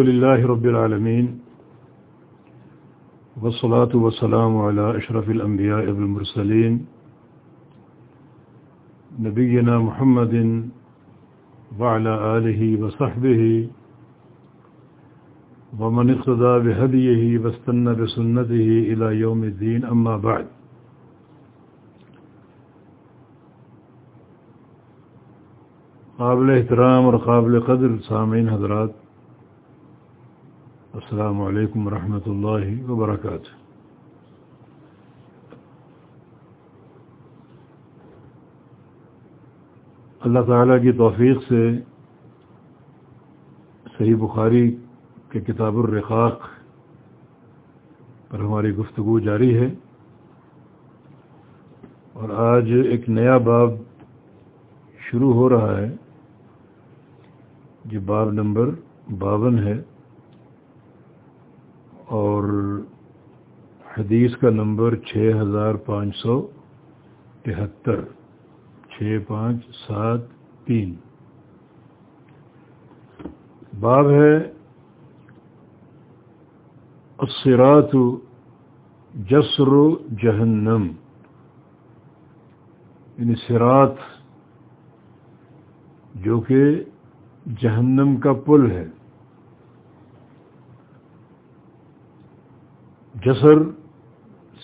لله رب العالمين والصلاة والسلام على أشرف الأنبياء والمرسلين نبينا محمد وعلى آله وصحبه ومن اقتدى بهديه واستنى بسنته إلى يوم الدين أما بعد. قابل احترام اور قابل قدر سامعین حضرات السلام علیکم ورحمۃ اللہ وبرکاتہ۔ اللہ تعالیٰ کی توفیق سے صحیح بخاری کے کتاب الرقاق پر ہماری گفتگو جاری ہے۔ اور آج ایک نیا باب شروع ہو رہا ہے۔ جو باب نمبر باون ہے۔ اور حدیث کا نمبر چھ ہزار پانچ سو تہتر، چھ پانچ سات تین۔ باب ہے الصراط جسر جہنم یعنی سرات جو کہ جہنم کا پل ہے۔ جسر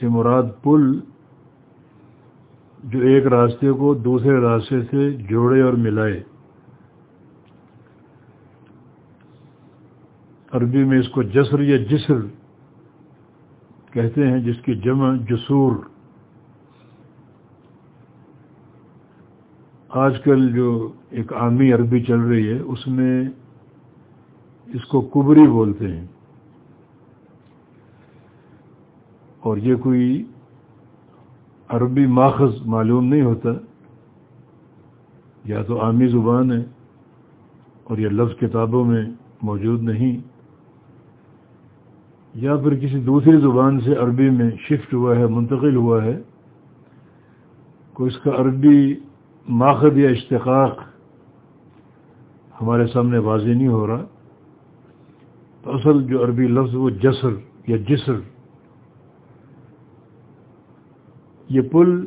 سے مراد پل، جو ایک راستے کو دوسرے راستے سے جوڑے اور ملائے۔ عربی میں اس کو جسر یا جسر کہتے ہیں، جس کی جمع جسور۔ آج کل جو ایک عامی عربی چل رہی ہے، اس میں اس کو کبری بولتے ہیں۔ اور یہ کوئی عربی ماخذ معلوم نہیں ہوتا، یا تو عامی زبان ہے اور یہ لفظ کتابوں میں موجود نہیں، یا پھر کسی دوسری زبان سے عربی میں شفٹ ہوا ہے، منتقل ہوا ہے کوئی اس کا عربی ماخذ یا اشتقاق ہمارے سامنے واضح نہیں ہو رہا، تو اصل جو عربی لفظ وہ جسر یا جسر یہ پل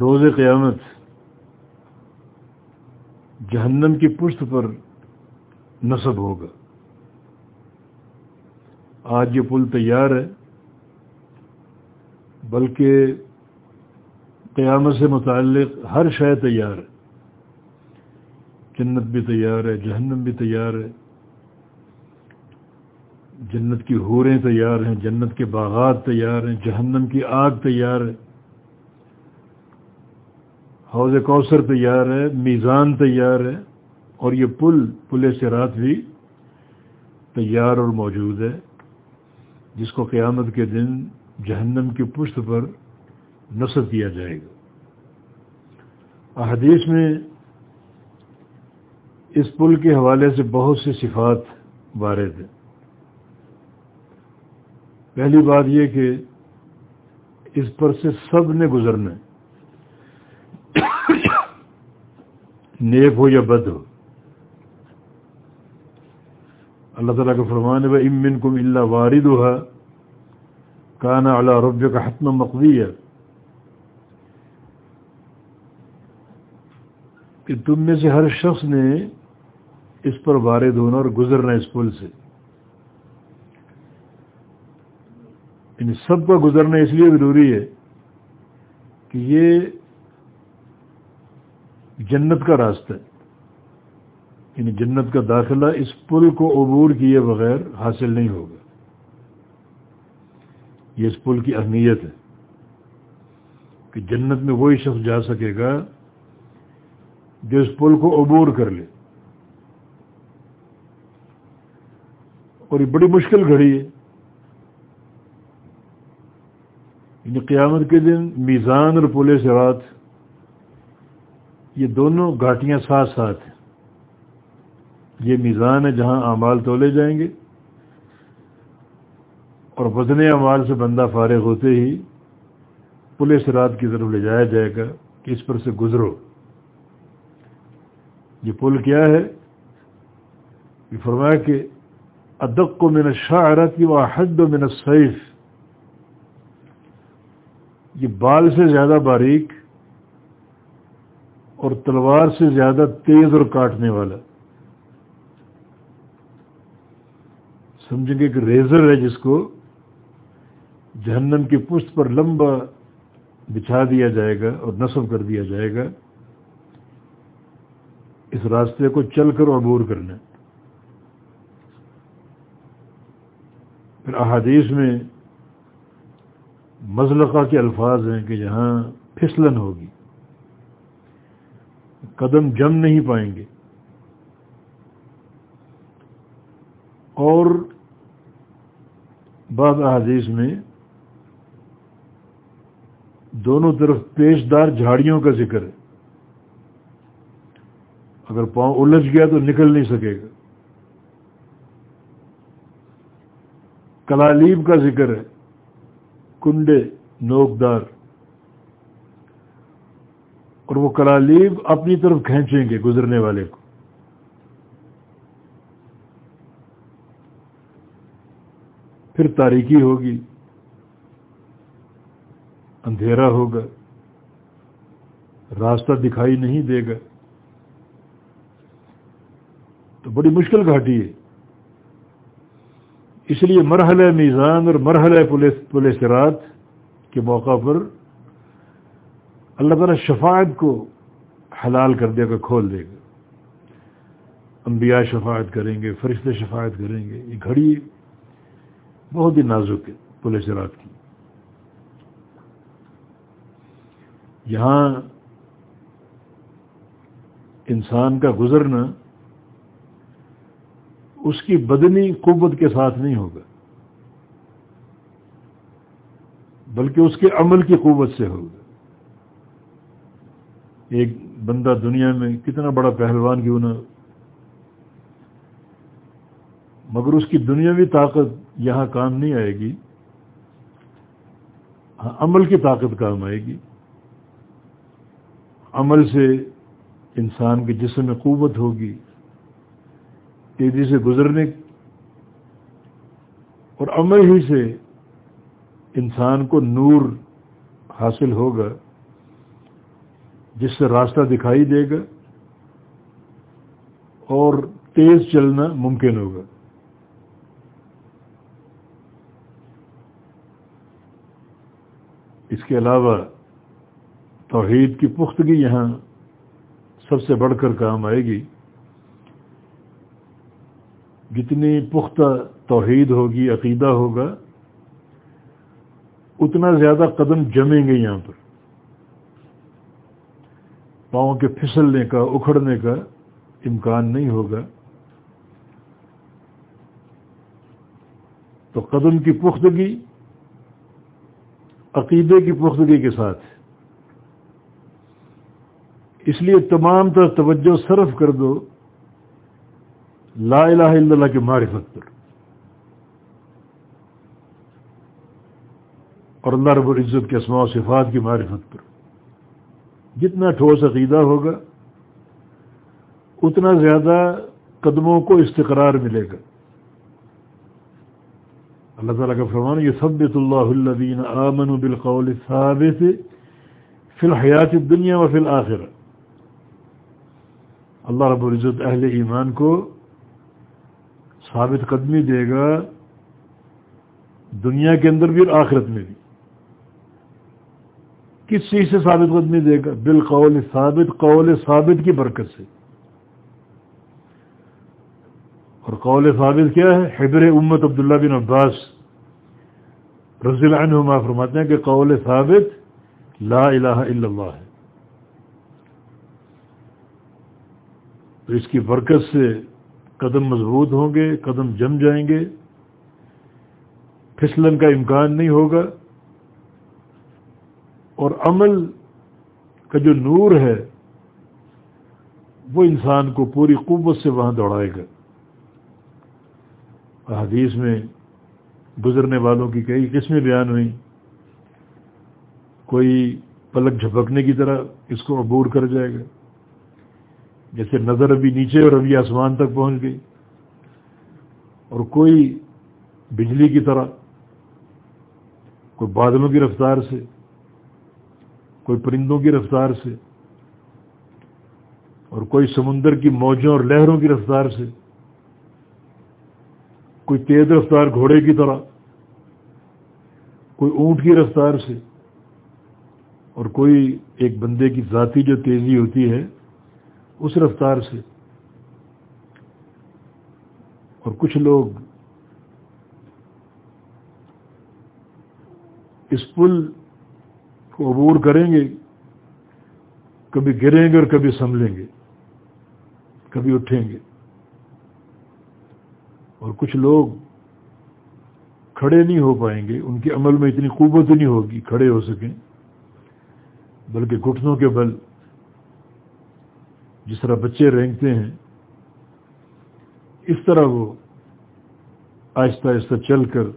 روز قیامت جہنم کی پشت پر نصب ہوگا۔ آج یہ پل تیار ہے، بلکہ قیامت سے متعلق ہر شے تیار ہے۔ جنت بھی تیار ہے، جہنم بھی تیار ہے۔ جنت کی حوریں تیار ہیں، جنت کے باغات تیار ہیں، جہنم کی آگ تیار ہے۔ حوض کوثر تیار ہے، میزان تیار ہے۔ اور یہ پل پل سے رات بھی تیار اور موجود ہے، جس کو قیامت کے دن جہنم کی پشت پر نصب کیا جائے گا۔ احادیث میں اس پل کے حوالے سے بہت سی صفات وارد ہیں۔ پہلی بات یہ کہ اس پر سے سب نے گزرنا نیک ہو یا بد ہو۔ اللہ تعالیٰ کا فرمان ہے امن کم اللہ وارد ہوا کانا اللہ رب کا حتم مقوی ہے کہ تم میں سے ہر شخص نے اس پر وارد ہونا اور گزرنا اس پل سے۔ یعنی سب کا گزرنا اس لیے ضروری ہے کہ یہ جنت کا راستہ ہے۔ یعنی جنت کا داخلہ اس پل کو عبور کیے بغیر حاصل نہیں ہوگا۔ یہ اس پل کی اہمیت ہے کہ جنت میں وہی شخص جا سکے گا جو اس پل کو عبور کر لے۔ اور یہ بڑی مشکل گھڑی ہے۔ یعنی قیامت کے دن میزان اور پولیس رات یہ دونوں گھاٹیاں ساتھ ساتھ ہیں۔ یہ میزان ہے جہاں اعمال تولے جائیں گے۔ اور وزن اعمال سے بندہ فارغ ہوتے ہی پولیس رات کی طرف لے جایا جائے گا کہ اس پر سے گزرو۔ یہ پل کیا ہے؟ یہ فرمایا کہ ادق کو من شاعرت کی وہ حد و من سیف یہ بال سے زیادہ باریک اور تلوار سے زیادہ تیز اور کاٹنے والا۔ سمجھیں گے کہ ریزر ہے جس کو جہنم کی پشت پر لمبا بچھا دیا جائے گا اور نصب کر دیا جائے گا۔ اس راستے کو چل کر عبور کرنا۔ پھر احادیث میں مزلقہ کے الفاظ ہیں کہ جہاں پھسلن ہوگی، قدم جم نہیں پائیں گے۔ اور بعض احادیث میں دونوں طرف پیشدار جھاڑیوں کا ذکر ہے۔ اگر پاؤں الجھ گیا تو نکل نہیں سکے گا۔ کلالیب کا ذکر ہے۔ کنڈے، نوکدار۔ اور وہ کلالیب اپنی طرف کھینچیں گے گزرنے والے کو۔ پھر تاریکی ہوگی، اندھیرا ہوگا، راستہ دکھائی نہیں دے گا۔ تو بڑی مشکل گھاٹی ہے۔ اس لیے مرحلہ میزان اور مرحلہ پولیس رات کے موقع پر اللہ تعالیٰ شفاعت کو حلال کر دے گا، کھول دے گا۔ انبیاء شفاعت کریں گے، فرشتے شفاعت کریں گے۔ یہ گھڑی بہت ہی نازک ہے پولیس رات کی۔ یہاں انسان کا گزرنا اس کی بدنی قوت کے ساتھ نہیں ہوگا۔ بلکہ اس کے عمل کی قوت سے ہوگا۔ ایک بندہ دنیا میں کتنا بڑا پہلوان کیوں نہ مگر اس کی دنیاوی طاقت یہاں کام نہیں آئے گی۔ ہاں عمل کی طاقت کام آئے گی۔ عمل سے انسان کے جسم میں قوت ہوگی۔ تیزی سے گزرنے اور عمل ہی سے انسان کو نور حاصل ہوگا، جس سے راستہ دکھائی دے گا، اور تیز چلنا ممکن ہوگا۔ اس کے علاوہ توحید کی پختگی یہاں سب سے بڑھ کر کام آئے گی۔ جتنی پختہ توحید ہوگی، عقیدہ ہوگا، اتنا زیادہ قدم جمیں گے یہاں پر۔ پاؤں کے پھسلنے کا، اکھڑنے کا امکان نہیں ہوگا۔ تو قدم کی پختگی، عقیدے کی پختگی کے ساتھ۔ اس لیے تمام تر توجہ صرف کر دو۔ لا الہ الا اللہ کی معرفت پر اور اللہ رب العزت کے اسماع و صفات کی معرفت پر جتنا ٹھوس عقیدہ ہوگا، اتنا زیادہ قدموں کو استقرار ملے گا. اللہ تعالیٰ کا فرمان یہ سبت اللہ الدین آمن بالقول ثابت فی الحیات دنیا و فی الآخر اللہ رب العزت اہل ایمان کو ثابت قدمی دے گا دنیا کے اندر بھی اور آخرت میں بھی۔ کس چیز سے ثابت قدمی دے گا؟ بالقول ثابت، قول ثابت کی برکت سے۔ اور قول ثابت کیا ہے؟ حیدر امت عبداللہ بن عباس رضی اللہ عنہ فرماتے ہیں کہ قول ثابت لا الہ الا اللہ ہے۔ تو اس کی برکت سے قدم مضبوط ہوں گے، قدم جم جائیں گے۔ پھسلن کا امکان نہیں ہوگا۔ اور عمل کا جو نور ہے، وہ انسان کو پوری قوت سے وہاں دوڑائے گا۔ حدیث میں گزرنے والوں کی کئی قسمیں بیان ہوئیں۔ کوئی پلک جھپکنے کی طرح اس کو عبور کر جائے گا۔ جیسے نظر ابھی نیچے اور ابھی آسمان تک پہنچ گئی۔ اور کوئی بجلی کی طرح، کوئی بادلوں کی رفتار سے، کوئی پرندوں کی رفتار سے، اور کوئی سمندر کی موجوں اور لہروں کی رفتار سے، کوئی تیز رفتار گھوڑے کی طرح، کوئی اونٹ کی رفتار سے، اور کوئی ایک بندے کی ذاتی جو تیزی ہوتی ہے اس رفتار سے۔ اور کچھ لوگ اس پل کو عبور کریں گے، کبھی گریں گے اور کبھی سنبھلیں گے، کبھی اٹھیں گے۔ اور کچھ لوگ کھڑے نہیں ہو پائیں گے، ان کے عمل میں اتنی قوت نہیں ہوگی، کھڑے ہو سکیں، بلکہ گھٹنوں کے بل جس طرح بچے رینگتے ہیں، اس طرح وہ آہستہ آہستہ چل کر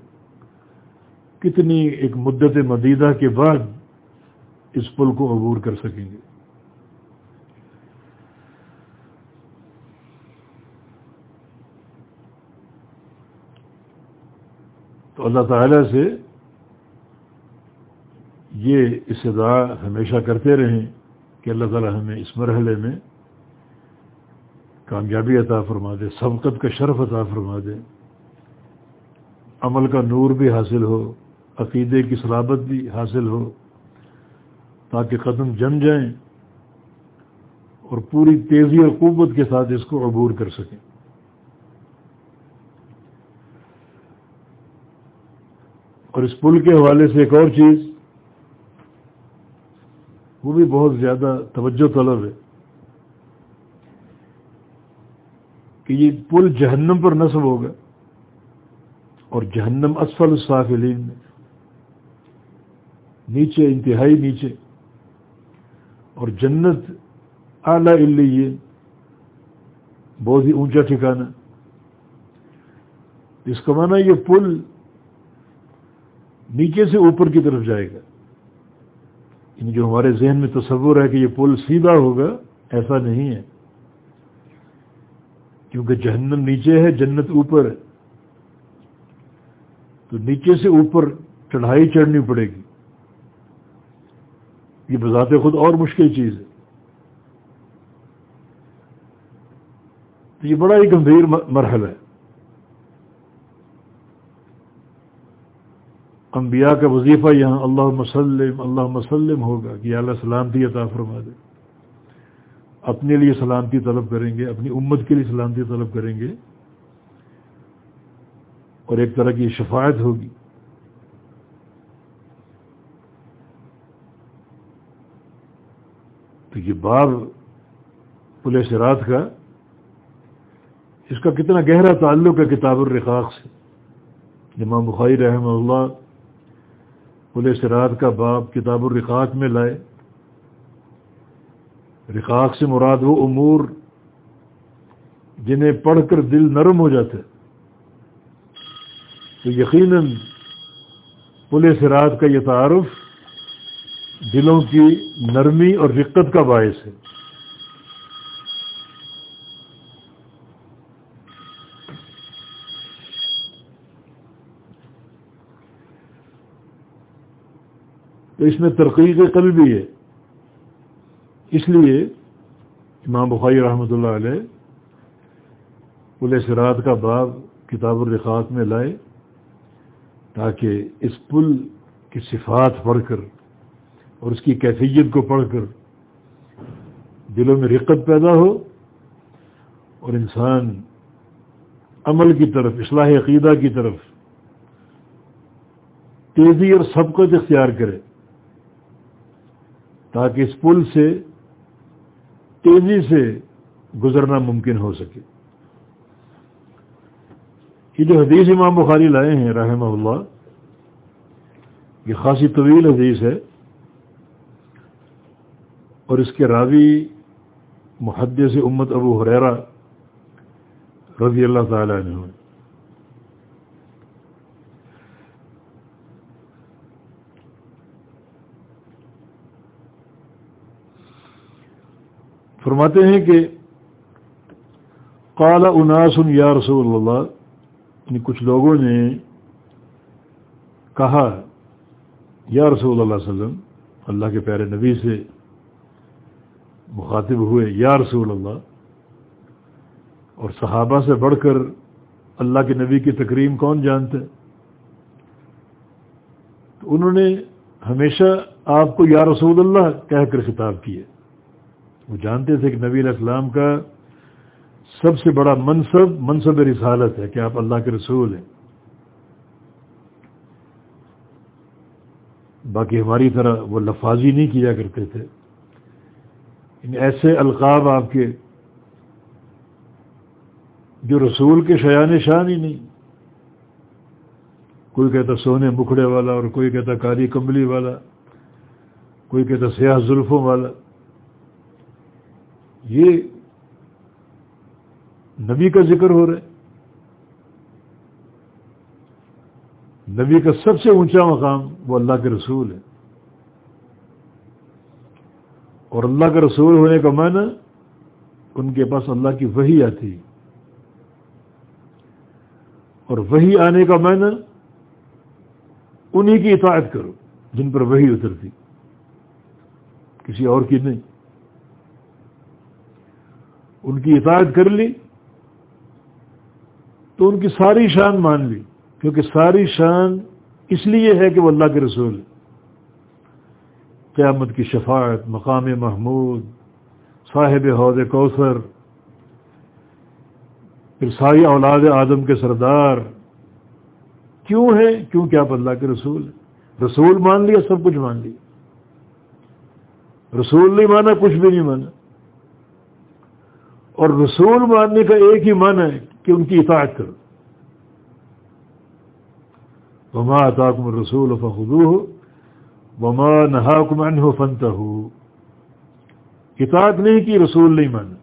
کتنی ایک مدت مدیدہ کے بعد اس پل کو عبور کر سکیں گے۔ تو اللہ تعالی سے یہ استدعا ہمیشہ کرتے رہیں کہ اللہ تعالی ہمیں اس مرحلے میں کامیابی عطا فرما دے، سبقت کا شرف عطا فرما دے۔ عمل کا نور بھی حاصل ہو، عقیدے کی صلابت بھی حاصل ہو، تاکہ قدم جم جائیں اور پوری تیزی اور قوت کے ساتھ اس کو عبور کر سکیں۔ اور اس پل کے حوالے سے ایک اور چیز، وہ بھی بہت زیادہ توجہ طلب ہے۔ کہ یہ پل جہنم پر نصب ہوگا اور جہنم اسفل الصافلین میں۔ نیچے انتہائی نیچے۔ اور جنت اعلی علی بہت ہی اونچا ٹھکانا اس کا معنی یہ پل نیچے سے اوپر کی طرف جائے گا۔ یعنی جو ہمارے ذہن میں تصور ہے کہ یہ پل سیدھا ہوگا، ایسا نہیں ہے۔ کیونکہ جہنم نیچے ہے، جنت اوپر ہے۔ تو نیچے سے اوپر چڑھائی چڑھنی پڑے گی۔ یہ بذات خود اور مشکل چیز ہے۔ تو یہ بڑا ہی گمبھیر مرحلہ ہے۔ انبیاء کا وظیفہ یہاں اللہ مسلم اللہ مسلم ہوگا کہ اللہ سلامتی عطا فرما دے۔ اپنے لیے سلامتی طلب کریں گے، اپنی امت کے لیے سلامتی طلب کریں گے۔ اور ایک طرح کی شفاعت ہوگی۔ تو یہ باب پولیس رات کا، اس کا کتنا گہرا تعلق ہے کتاب الرقاق سے۔ امام بخاری رحمہ اللہ پولیس رات کا باب کتاب الرقاق میں لائے۔ رقاق سے مراد وہ امور جنہیں پڑھ کر دل نرم ہو جاتا ہے تو یقیناً پولیس رات کا یہ تعارف دلوں کی نرمی اور رقت کا باعث ہے۔ تو اس میں ترقی کے بھی ہے۔ اس لیے امام بخاری رحمۃ اللہ علیہ پولیس رات کا باب کتاب الرخات میں لائے تاکہ اس پل کی صفات پڑھ کر اور اس کی کیفیت کو پڑھ کر دلوں میں رقت پیدا ہو اور انسان عمل کی طرف، اصلاح عقیدہ کی طرف تیزی اور سبقت اختیار کرے تاکہ اس پل سے تیزی سے گزرنا ممکن ہو سکے۔ یہ جو حدیث امام بخاری لائے ہیں رحمہ اللہ، یہ خاصی طویل حدیث ہے اور اس کے راوی محدث امت ابو حریرا رضی اللہ تعالی عنہ فرماتے ہیں کہ قال اناس یا رسول اللہ یعنی کچھ لوگوں نے کہا، یا رسول اللہ علیہ وسلم، اللہ کے پیارے نبی سے مخاطب ہوئے، یا رسول اللہ، اور صحابہ سے بڑھ کر اللہ کے نبی کی تکریم کون جانتے؟ تو انہوں نے ہمیشہ آپ کو یا رسول اللہ کہہ کر خطاب کیے۔ وہ جانتے تھے کہ نبی علیہ السلام کا سب سے بڑا منصب منصب رسالت ہے کہ آپ اللہ کے رسول ہیں۔ باقی ہماری طرح وہ لفاظی نہیں کیا کرتے تھے۔ ان ایسے القاب آپ کے جو رسول کے شیان شان ہی نہیں۔ کوئی کہتا سونے مکھڑے والا اور کوئی کہتا کالی کمبلی والا، کوئی کہتا سیاہ زلفوں والا۔ یہ نبی کا ذکر ہو رہا ہے۔ نبی کا سب سے اونچا مقام وہ اللہ کے رسول ہے۔ اور اللہ کا رسول ہونے کا معنی ان کے پاس اللہ کی وہی آتی۔ اور وہی آنے کا معنی انہی کی اطاعت کرو جن پر وہی اترتی۔ کسی اور کی نہیں۔ ان کی اطاعت کر لی، تو ان کی ساری شان مان لی، کیونکہ ساری شان اس لیے ہے کہ وہ اللہ کے رسول قیامت کی شفاعت، مقام محمود، صاحب حوض کوثر، پھر ساری اولاد آدم کے سردار، کیوں ہے کیونکہ آپ اللہ کے رسول رسول مان لیا، سب کچھ مان لیا۔ رسول نہیں مانا، کچھ بھی نہیں مانا۔ اور رسول ماننے کا ایک ہی معنی ہے کہ ان کی اطاعت کرو۔ وما اتاکم الرسول فخذوه وما نهاکم عنه فانتهوا۔ اطاعت نہیں کی، رسول نہیں مانا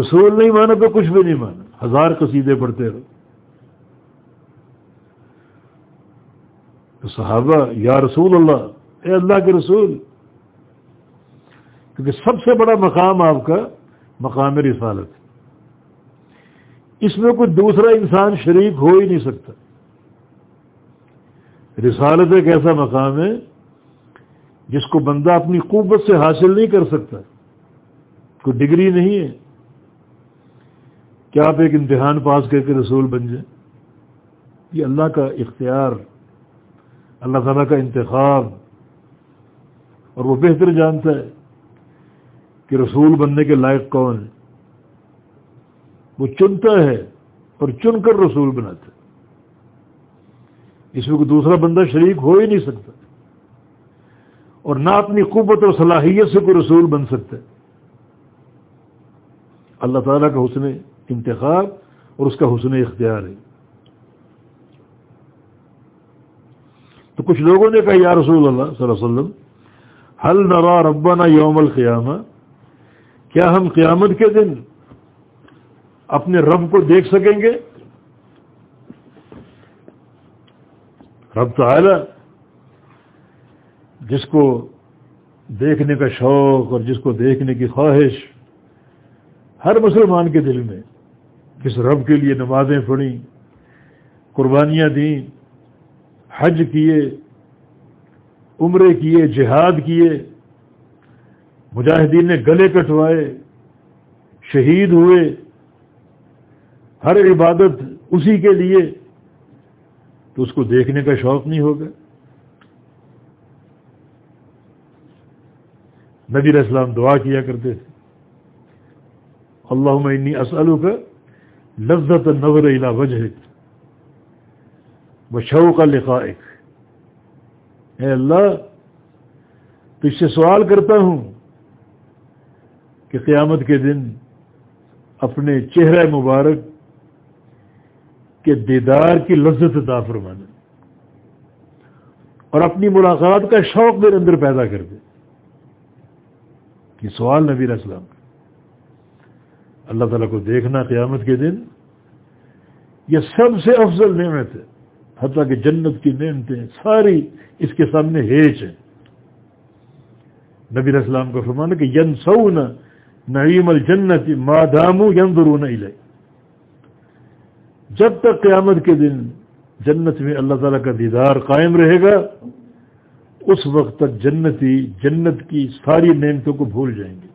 رسول نہیں مانا تو کچھ بھی نہیں مانا ہزار قصیدے پڑھتے رہو۔ تو صحابہ، یا رسول اللہ، اے اللہ کے رسول، کیونکہ سب سے بڑا مقام آپ کا مقام رسالت۔ اس میں کوئی دوسرا انسان شریک ہو ہی نہیں سکتا۔ رسالت ایک ایسا مقام ہے جس کو بندہ اپنی قوت سے حاصل نہیں کر سکتا۔ کوئی ڈگری نہیں ہے۔ کیا آپ ایک امتحان پاس کر کے رسول بن جائیں؟ یہ اللہ کا اختیار، اللہ تعالیٰ کا انتخاب اور وہ بہتر جانتا ہے۔ کہ رسول بننے کے لائق کون ہے؟ وہ چنتا ہے اور چن کر رسول بناتا ہے۔ اس میں کوئی دوسرا بندہ شریک ہو ہی نہیں سکتا۔ اور نہ اپنی قوت اور صلاحیت سے کوئی رسول بن سکتا ہے۔ اللہ تعالیٰ کا حسن انتخاب اور اس کا حسن اختیار ہے۔ تو کچھ لوگوں نے کہا، یا رسول اللہ صلی اللہ علیہ وسلم حل نوا ربنا یوم القیامہ؟ کیا ہم قیامت کے دن اپنے رب کو دیکھ سکیں گے؟ رب تعالی جس کو دیکھنے کا شوق اور جس کو دیکھنے کی خواہش ہر مسلمان کے دل میں کس رب کے لیے نمازیں پڑھیں قربانیاں دیں، حج کیے، عمرے کیے، جہاد کیے مجاہدین نے گلے کٹوائے، شہید ہوئے۔ ہر عبادت اسی کے لیے۔ تو اس کو دیکھنے کا شوق نہیں ہوگا۔ نبی اسلام دعا کیا کرتے تھے۔ اللہ انی اسلو کا لذت نظر الا وجہ و کا لقائق اے اللہ تو اس سے سوال کرتا ہوں۔ کہ قیامت کے دن اپنے چہرہ مبارک کہ دیدار کی لذت عطا فرمانا اور اپنی ملاقات کا شوق میرے اندر پیدا کر دے۔ یہ سوال نبی السلام کا۔ اللہ تعالیٰ کو دیکھنا قیامت کے دن یہ سب سے افضل نعمت ہے۔ حتیٰ کہ جنت کی نعمتیں ساری اس کے سامنے ہیچ ہیں۔ نبی علیہ السلام کا فرمانا کہ ین سو نعیم الجنت مادامو ین درون جب تک قیامت کے دن جنت میں اللہ تعالیٰ کا دیدار قائم رہے گا، اس وقت تک جنتی، جنت کی ساری نعمتوں کو بھول جائیں گے۔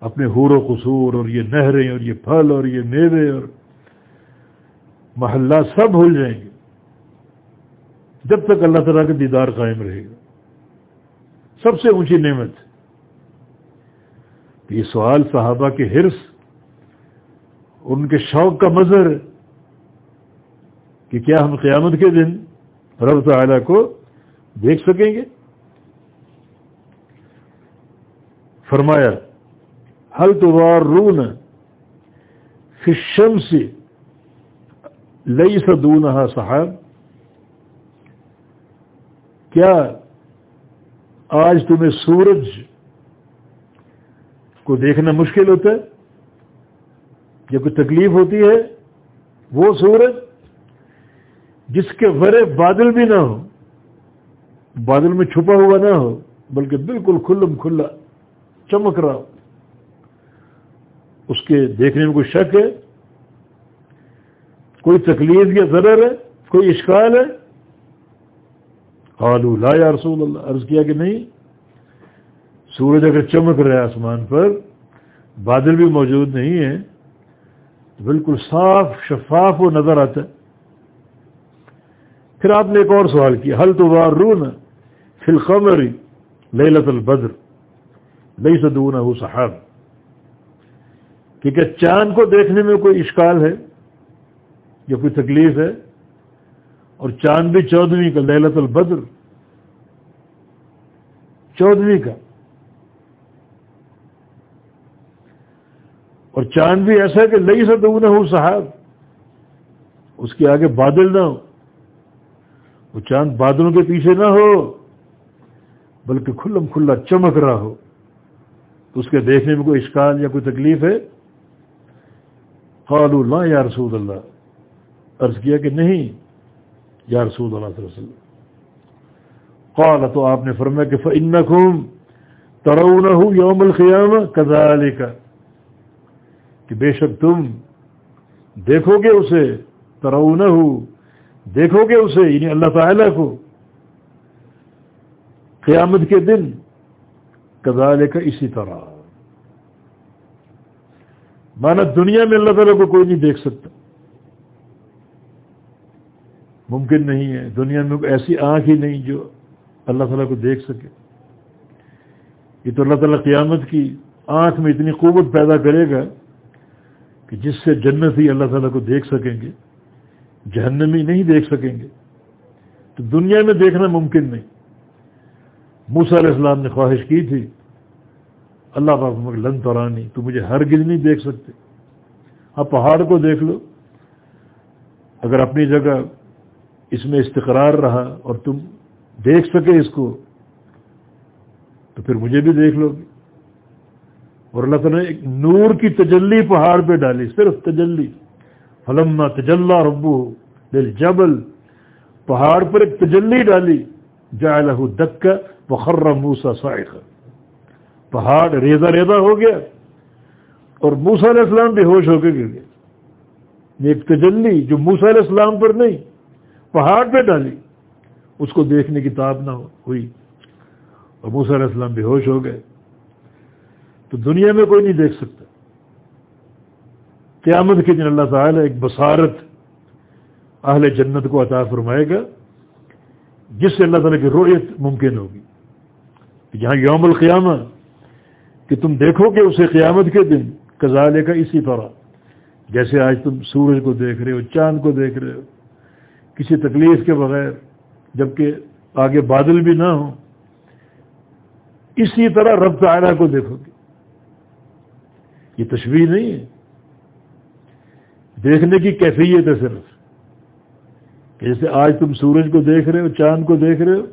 اپنے حور و قصور اور یہ نہریں اور یہ پھل اور یہ میوے اور محلہ سب بھول جائیں گے۔ جب تک اللہ تعالیٰ کا دیدار قائم رہے گا۔ سب سے اونچی نعمت یہ سوال صحابہ کے حرص، ان کے شوق کا مظہر کہ کیا ہم قیامت کے دن رب تعالیٰ کو دیکھ سکیں گے؟ فرمایا حل تو وار رون فشم سے لئی سدون صاحب کیا آج تمہیں سورج کو دیکھنا مشکل ہوتا ہے۔ یا کوئی تکلیف ہوتی ہے، وہ سورج جس کے ورے بادل بھی نہ ہو، بادل میں چھپا ہوا نہ ہو، بلکہ بالکل کھلم کھلا چمک رہا ہو، اس کے دیکھنے میں کوئی شک ہے، کوئی تکلیف یا ضرر ہے، کوئی اشکال ہے۔ آلو لا یا رسول اللہ، عرض کیا کہ نہیں سورج اگر چمک رہا ہے آسمان پر، بادل بھی موجود نہیں ہے بالکل صاف شفاف وہ نظر آتا ہے۔ پھر آپ نے ایک اور سوال کیا حل تو وار رون فی القمر لیلت البدر لئی سدون صاحب کیونکہ چاند کو دیکھنے میں کوئی اشکال ہے یا کوئی تکلیف ہے؟ اور چاند بھی چودہویں کا لیلت البدر چودہویں کا اور چاند بھی ایسا ہے کہ لئی سدون ہو صاحب اس کے آگے بادل نہ ہو وہ چاند بادلوں کے پیچھے نہ ہو، بلکہ کھلم کھلا چمک رہا ہو۔ تو اس کے دیکھنے میں کوئی اشکال یا کوئی تکلیف ہے؟ قالوا اللہ یا رسول اللہ۔ عرض کیا کہ نہیں، یا رسول اللہ صلی اللہ علیہ وسلم۔ قال، تو آپ نے فرمایا کہ فَإِنَّكُمْ تَرَوْنَهُ يَوْمَ الْقِيَامَةِ كَذَلِكَ کہ بے شک تم دیکھو گے اسے تَرَوْنَهُ دیکھو گے اسے یعنی اللہ تعالیٰ کو۔ قیامت کے دن کزال کا اسی طرح۔ مانا دنیا میں اللہ تعالیٰ کو کوئی نہیں دیکھ سکتا۔ ممکن نہیں ہے۔ دنیا میں ایسی آنکھ ہی نہیں جو اللہ تعالیٰ کو دیکھ سکے۔ یہ تو اللہ تعالیٰ قیامت کی آنکھ میں اتنی قوت پیدا کرے گا کہ جس سے جنت ہی اللہ تعالیٰ کو دیکھ سکیں گے، جہنمی نہیں دیکھ سکیں گے۔ تو دنیا میں دیکھنا ممکن نہیں۔ موسیٰ علیہ السلام نے خواہش کی تھی، اللہ پاک لن تورانی تو مجھے ہر گز نہیں دیکھ سکتے۔ آپ پہاڑ کو دیکھ لو۔ اگر اپنی جگہ اس میں استقرار رہا اور تم دیکھ سکے اس کو، تو پھر مجھے بھی دیکھ لو گے۔ اور اللہ تعالیٰ نے ایک نور کی تجلی پہاڑ پہ ڈالی، صرف تجلی۔ فلما تجلہ ربو دل جبل پہاڑ پر ایک تجلی ڈالی۔ جا لہو دک بخر موسا سائق پہاڑ ریزا ریزا ہو گیا اور موسا علیہ السلام بے ہوش ہو کے گر گیا ایک تجلی جو موسا علیہ السلام پر نہیں، پہاڑ پہ ڈالی۔ اس کو دیکھنے کی تاب نہ ہوئی۔ اور موسا علیہ السلام بے ہوش ہو گئے۔ تو دنیا میں کوئی نہیں دیکھ سکتا۔ قیامت کے دن اللہ تعالیٰ ایک بصارت اہل جنت کو عطا فرمائے گا، جس سے اللہ تعالیٰ کی رویت ممکن ہوگی۔ جہاں یوم القیامہ، کہ تم دیکھو کہ اسے قیامت کے دن کزالے کا اسی طرح، جیسے آج تم سورج کو دیکھ رہے ہو، چاند کو دیکھ رہے ہو، کسی تکلیف کے بغیر، جبکہ آگے بادل بھی نہ ہوں، اسی طرح رب تعالیٰ کو دیکھو گے۔ یہ تشویح نہیں ہے۔ دیکھنے کی کیفیت ہے صرف۔ جیسے آج تم سورج کو دیکھ رہے ہو، چاند کو دیکھ رہے ہو،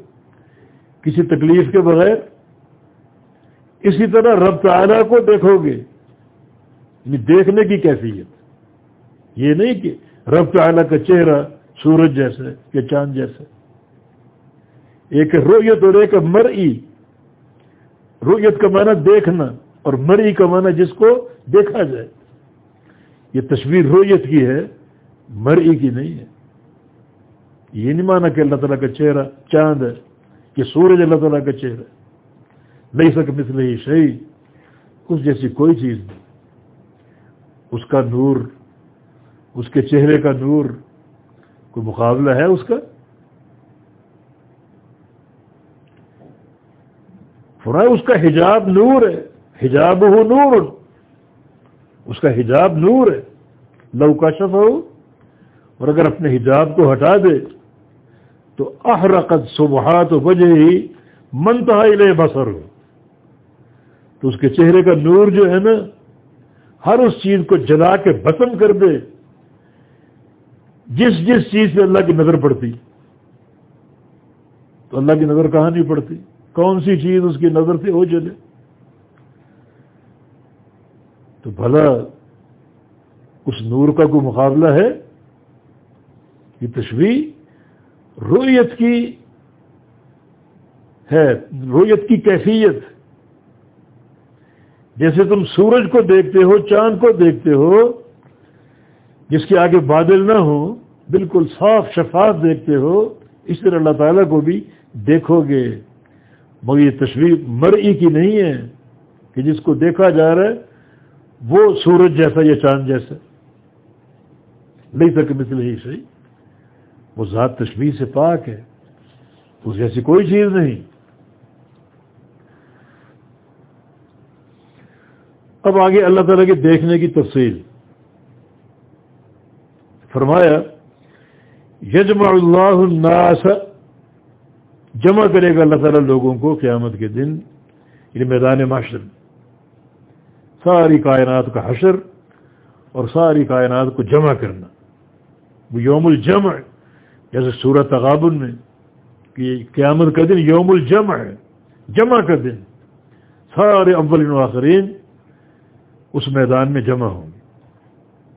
کسی تکلیف کے بغیر اسی طرح رب تعالیٰ کو دیکھو گے۔ یعنی دیکھنے کی کیفیت۔ یہ نہیں کہ رب تعالیٰ کا چہرہ سورج جیسا یا چاند جیسا ایک رویت اور ایک مرئی۔ رویت کا معنی دیکھنا۔ اور مرئی کا معنی جس کو دیکھا جائے۔ یہ تصویر رویت کی ہے، مرئی کی نہیں ہے۔ یہ نہیں مانا کہ اللہ تعالیٰ کا چہرہ چاند ہے کہ سورج اللہ تعالیٰ کا چہرہ نہیں سک مثل ہی صحیح اس جیسی کوئی چیز نہیں۔ اس کا نور، اس کے چہرے کا نور، کوئی مقابلہ ہے اس کا؟ فرمایا اس کا حجاب نور ہے۔ حجاب ہو نور. اس کا حجاب نور ہے. لو کا شف ہو اور اگر اپنے حجاب کو ہٹا دے، تو احرقت صبحات وجہ ہی منتہا لے بسر ہو تو اس کے چہرے کا نور جو ہے نا، ہر اس چیز کو جلا کے بسم کر دے. جس جس چیز سے اللہ کی نظر پڑتی. تو اللہ کی نظر کہاں نہیں پڑتی؟ کون سی چیز اس کی نظر سے ہو جلے؟ تو بھلا اس نور کا کوئی مقابلہ ہے؟ یہ تصویر رویت کی ہے رویت کی کیفیت۔ جیسے تم سورج کو دیکھتے ہو، چاند کو دیکھتے ہو، جس کے آگے بادل نہ ہو بالکل صاف شفاف دیکھتے ہو، اس طرح اللہ تعالیٰ کو بھی دیکھو گے۔ مگر یہ تصویر مرئی کی نہیں ہے کہ جس کو دیکھا جا رہا ہے وہ سورج جیسا یا چاند جیسا نہیں سکے مثل ہی صحیح۔ وہ ذات تشبیح سے پاک ہے، اس جیسی کوئی چیز نہیں۔ اب آگے اللہ تعالیٰ کے دیکھنے کی تفصیل۔ فرمایا، یجمع اللہ الناس، جمع کرے گا اللہ تعالیٰ لوگوں کو قیامت کے دن یعنی میدان معاشر ساری کائنات کا حشر اور ساری کائنات کو جمع کرنا۔ وہ یوم الجمع، جیسے سورت تغابن میں کہ قیامت کا دن یوم الجمع ہے، جمع کا دن۔ سارے اول آخرین اس میدان میں جمع ہوں گے۔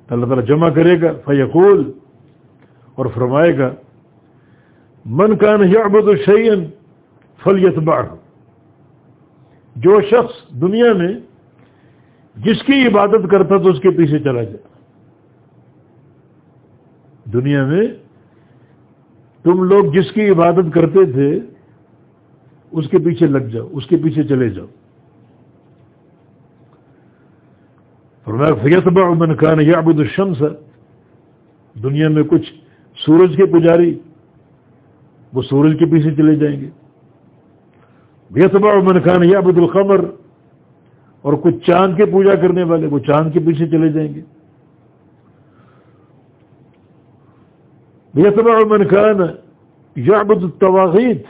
اللہ تعالیٰ جمع کرے گا، فیقول اور فرمائے گا، من کا نہیں الشعین فلیت جو شخص دنیا میں جس کی عبادت کرتا تو اس کے پیچھے چلا جائے۔ دنیا میں تم لوگ جس کی عبادت کرتے تھے، اس کے پیچھے لگ جاؤ، اس کے پیچھے چلے جاؤ۔ فیتبع من کان یعبد الشمس۔ دنیا میں کچھ سورج کے پجاری، وہ سورج کے پیچھے چلے جائیں گے۔ یتبع من کان یعبد القمر۔ اور کچھ چاند کے پوجا کرنے والے وہ چاند کے پیچھے چلے جائیں گے۔ یتبع من کان یعبد التواغید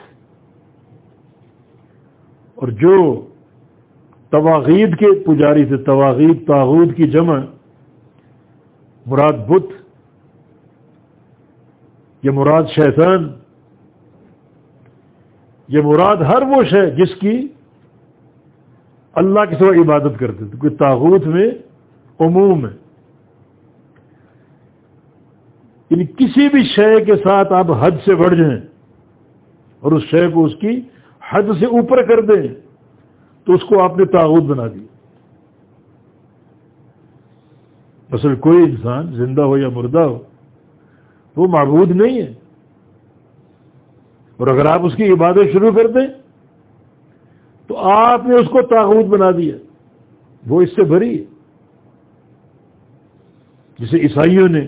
اور جو تواغید کے پجاری تھے تواغید تاغود کی جمع، مراد بت یہ مراد شیطان یہ مراد ہر وہ شے جس کی اللہ کے سوا عبادت کرتے تھے۔ کوئی تاغوت میں، عموم ہے یعنی کسی بھی شے کے ساتھ آپ حد سے بڑھ جائیں اور اس شے کو اس کی حد سے اوپر کر دیں، تو اس کو آپ نے تاغت بنا دیا اصل کوئی انسان زندہ ہو یا مردہ ہو، وہ معبود نہیں ہے۔ اور اگر آپ اس کی عبادت شروع کر دیں تو آپ نے اس کو تاغت بنا دیا وہ اس سے بھری ہے۔ جسے عیسائیوں نے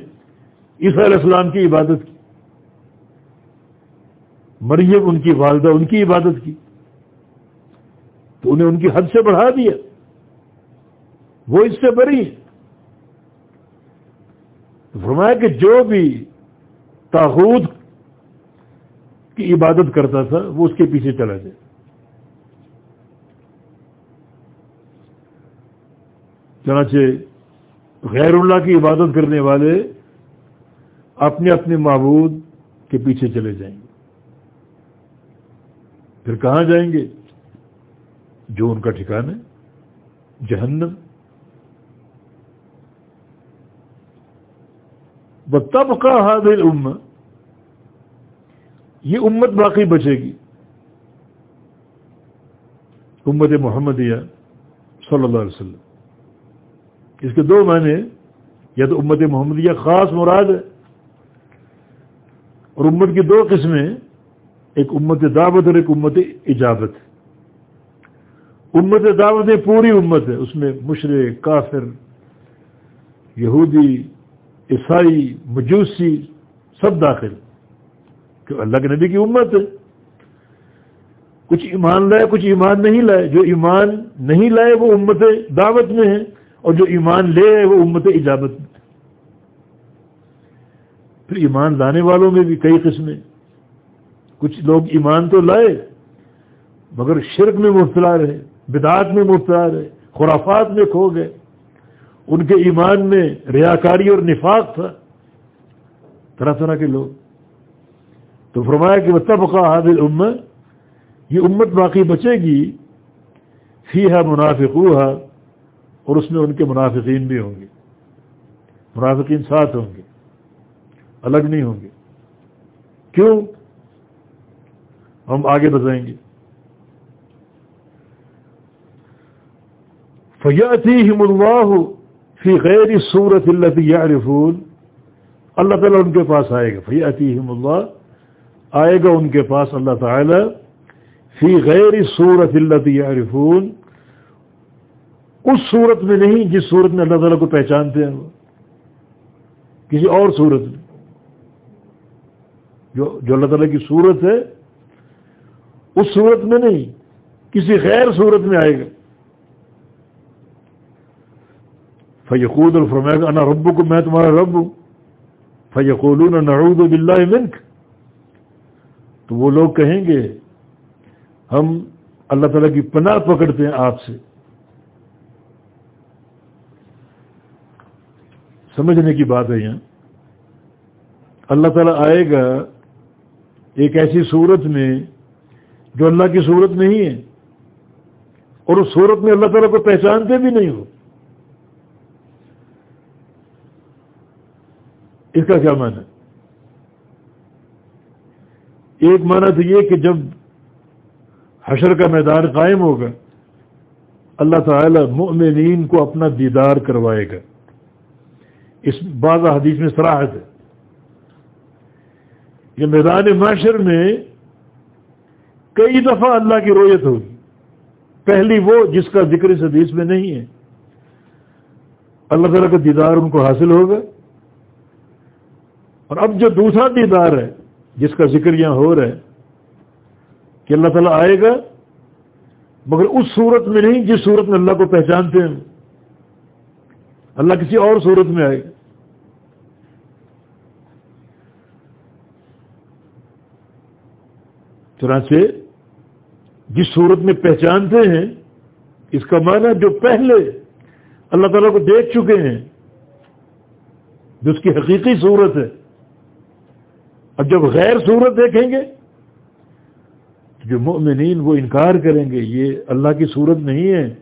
عیسیٰ علیہ السلام کی عبادت کی، مریم ان کی والدہ ان کی عبادت کی، تو انہیں ان کی حد سے بڑھا دیا۔ وہ اس سے بری فرمایا کہ جو بھی تاحود کی عبادت کرتا تھا وہ اس کے پیچھے چلا جائے۔ چنانچہ غیر اللہ کی عبادت کرنے والے اپنے اپنے معبود کے پیچھے چلے جائیں گے۔ پھر کہاں جائیں گے؟ جو ان کا ٹھکان ہے، جہنم۔ تب کا حاضر ام یہ امت باقی بچے گی۔ امت محمدیہ صلی اللہ علیہ وسلم۔ اس کے دو معنی یا تو امت محمدیہ خاص مراد ہے اور امت کی دو قسمیں ایک امت دعوت اور ایک امت اجابت۔ امت دعوت پوری امت ہے۔ اس میں مشرق، کافر، یہودی، عیسائی، مجوسی سب داخل کہ اللہ کے نبی کی امت ہے۔ کچھ ایمان لائے، کچھ ایمان نہیں لائے۔ جو ایمان نہیں لائے، وہ امت دعوت میں ہے۔ اور جو ایمان لے وہ امت اجابت میں پھر ایمان لانے والوں میں بھی کئی قسمیں کچھ لوگ ایمان تو لائے، مگر شرک میں مبتلا رہے، بدعات میں مبتلا رہے، خرافات میں کھو گئے۔ ان کے ایمان میں ریاکاری اور نفاق تھا۔ طرح طرح کے لوگ۔ تو فرمایا کہ وہ طبقہ حاضر امت یہ امت باقی بچے گی۔ فی ہے منافق اور اس میں ان کے منافقین بھی ہوں گے۔ منافقین ساتھ ہوں گے۔ الگ نہیں ہوں گے۔ کیوں؟ ہم آگے بتائیں گے۔ فیاتی اللہ فی غیر صورت اللہ یعرفون اللہ تعالیٰ ان کے پاس آئے گا۔ فیاتی اللہ آئے گا ان کے پاس اللہ تعالی۔ فی غیر صورت اللہ یعرفون اس صورت میں نہیں جس صورت میں اللہ تعالیٰ کو پہچانتے ہیں وہ۔ کسی اور صورت میں۔ جو جو اللہ تعالیٰ کی صورت ہے، اس صورت میں نہیں، کسی غیر صورت میں آئے گا۔ فیقود اور فرمائے گا، انا ربو کو میں تمہارا رب ہوں۔ فیقول نعوذ باللہ منک۔ تو وہ لوگ کہیں گے، ہم اللہ تعالیٰ کی پناہ پکڑتے ہیں آپ سے۔ سمجھنے کی بات ہے یہاں۔ اللہ تعالیٰ آئے گا ایک ایسی صورت میں جو اللہ کی صورت نہیں ہے۔ اور اس صورت میں اللہ تعالیٰ کو پہچانتے بھی نہیں ہو۔ اس کا کیا معنی؟ ایک معنی تو یہ کہ جب حشر کا میدان قائم ہوگا، اللہ تعالی مؤمنین کو اپنا دیدار کروائے گا۔ اس بعض حدیث میں سراحت ہے۔ یہ میدان معاشر میں کئی دفعہ اللہ کی رویت ہوگی پہلی وہ جس کا ذکر اس حدیث میں نہیں ہے۔ اللہ تعالیٰ کا دیدار ان کو حاصل ہوگا۔ اور اب جو دوسرا دیدار ہے، جس کا ذکر یہاں ہو رہا ہے، کہ اللہ تعالیٰ آئے گا، مگر اس صورت میں نہیں جس صورت میں اللہ کو پہچانتے ہیں۔ اللہ کسی اور صورت میں آئے گا۔ چنانچہ جس صورت میں پہچانتے ہیں، اس کا معنی جو پہلے اللہ تعالیٰ کو دیکھ چکے ہیں، جو اس کی حقیقی صورت ہے اب جب غیر صورت دیکھیں گے، تو جو مؤمنین وہ انکار کریں گے، یہ اللہ کی صورت نہیں ہے۔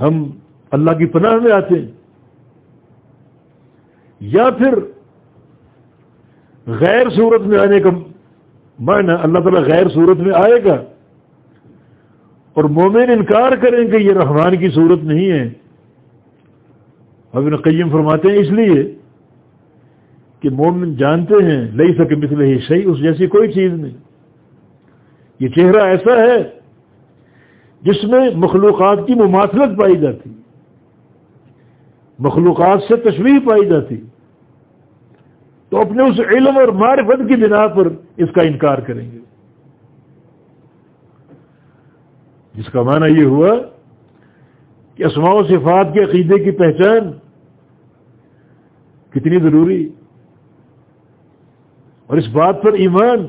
ہم اللہ کی پناہ میں آتے ہیں۔ یا پھر غیر صورت میں آنے کا معنی اللہ تعالیٰ غیر صورت میں آئے گا۔ اور مومن انکار کریں کہ یہ رحمان کی صورت نہیں ہے۔ ابن قیم فرماتے ہیں اس لیے کہ مومن جانتے ہیں، لئی سکے مثل ہی صحیح اس جیسی کوئی چیز نہیں۔ یہ چہرہ ایسا ہے جس میں مخلوقات کی مماثلت پائی جاتی۔ مخلوقات سے تشویح پائی جاتی۔ تو اپنے اس علم اور معرفت کی بنا پر اس کا انکار کریں گے۔ جس کا معنی یہ ہوا کہ اسماع و صفات کے عقیدے کی پہچان کتنی ضروری اور اس بات پر ایمان،